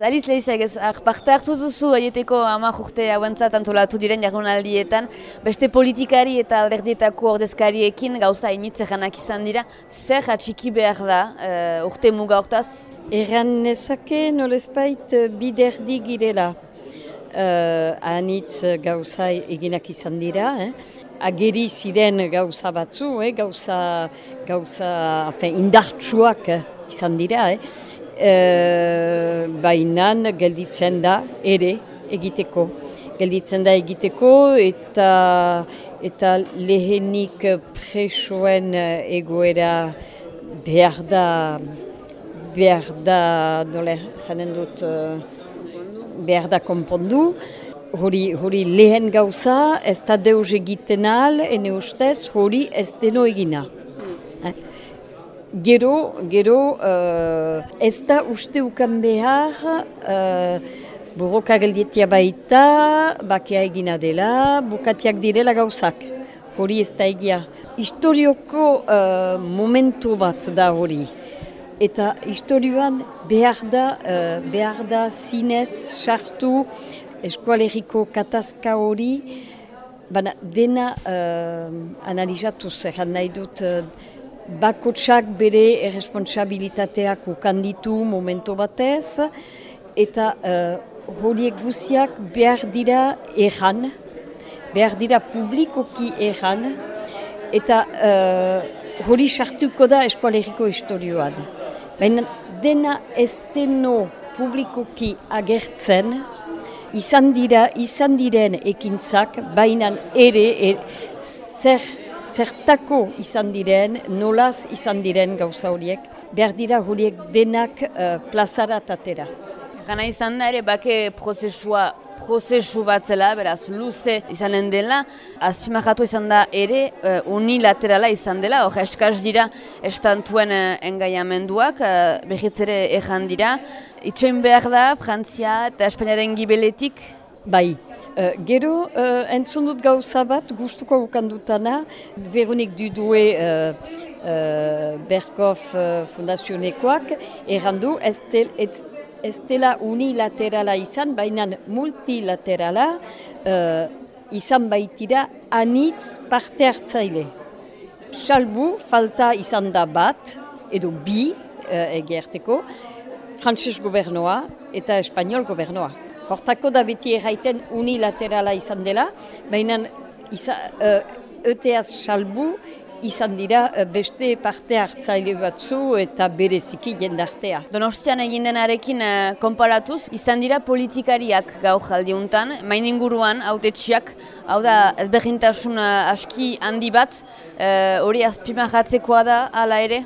Aliz lehizak ez, parte hartu duzu aieteko ama jurte hauentzat antolatu diren jardunaldietan, beste politikari eta alderdietako ordezkariekin gauza initze janak izan dira, zer atxiki behar da uh, urte muga hortaz? Erran nezake nolezpait biderdi girela. Uh, anitz gauza eginak izan dira, eh? ageri ziren gauza batzu, eh? gauza, gauza indartsuak izan dira. Eh? E, bainan gelditzen da ere egiteko. Gelditzen da egiteko eta eta lehenik presoen egoera behar da behar da dole janen dut behar da konpondu. Hori, hori lehen gauza ez da deus egiten al, ene ustez hori ez deno egina. Gero, gero uh, ez da uste ukan behar uh, borroka geldietia baita, bakea egina dela, bukatiak direla gauzak. Hori ez da egia. Historioko uh, momentu bat da hori. Eta historioan behar da, uh, behar da zinez sartu eskualeriko katazka hori, Bana, dena uh, analizatu zer, nahi dut bakotsak bere erresponsabilitateak ukanditu momentu batez, eta uh, horiek guziak behar dira erran, behar dira publikoki erran, eta uh, hori sartuko da eskualeriko historioan. Baina dena ez deno publikoki agertzen, izan dira, izan diren ekintzak, baina ere, er, zer zertako izan diren, nolaz izan diren gauza horiek, behar dira horiek denak uh, plazara tatera. Gana izan da ere, bake prozesua prozesu bat zela, beraz, luze izanen dela, azpimahatu izan da ere uh, unilaterala izan dela, hor eskaz dira estantuen uh, engaiamenduak, uh, behitzere ejan dira. Itxoin behar da, Frantzia eta Espainiaren gibeletik, Bai, uh, gero uh, entzun dut gauza bat gustuko ukandutana, Veronik Dudue uh, uh, Berkoff uh, fundazionekoak, errandu ez, dela unilaterala izan, baina multilaterala uh, izan baitira anitz parte hartzaile. Salbu falta izan da bat, edo bi uh, egerteko, Frantses gobernoa eta Espainiol gobernoa. Hortako da beti erraiten unilaterala izan dela, baina uh, ETEaz salbu izan dira uh, beste parte hartzaile batzu eta bereziki jendartea. Donostian egin denarekin uh, konparatuz, izan dira politikariak gau jaldiuntan, main inguruan, autetxiak, hau da ezberdintasun aski handi bat, hori azpimahatzekoa da, ala ere?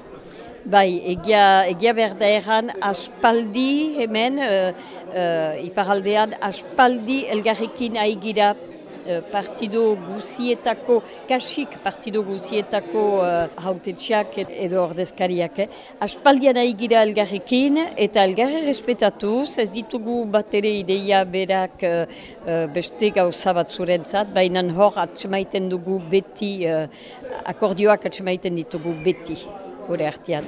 Bai, egia, egia berda erran aspaldi hemen, uh, uh, iparaldean, aspaldi elgarrekin aigira uh, partido guzietako, kasik partido guzietako uh, hautetxeak edo ordezkariak. Eh? Aspaldian aigira elgarrekin eta elgarre respetatuz, ez ditugu bat ere ideia berak uh, beste gauza bat zurentzat, baina hor atsemaiten dugu beti, uh, akordioak atsemaiten ditugu beti gure artean.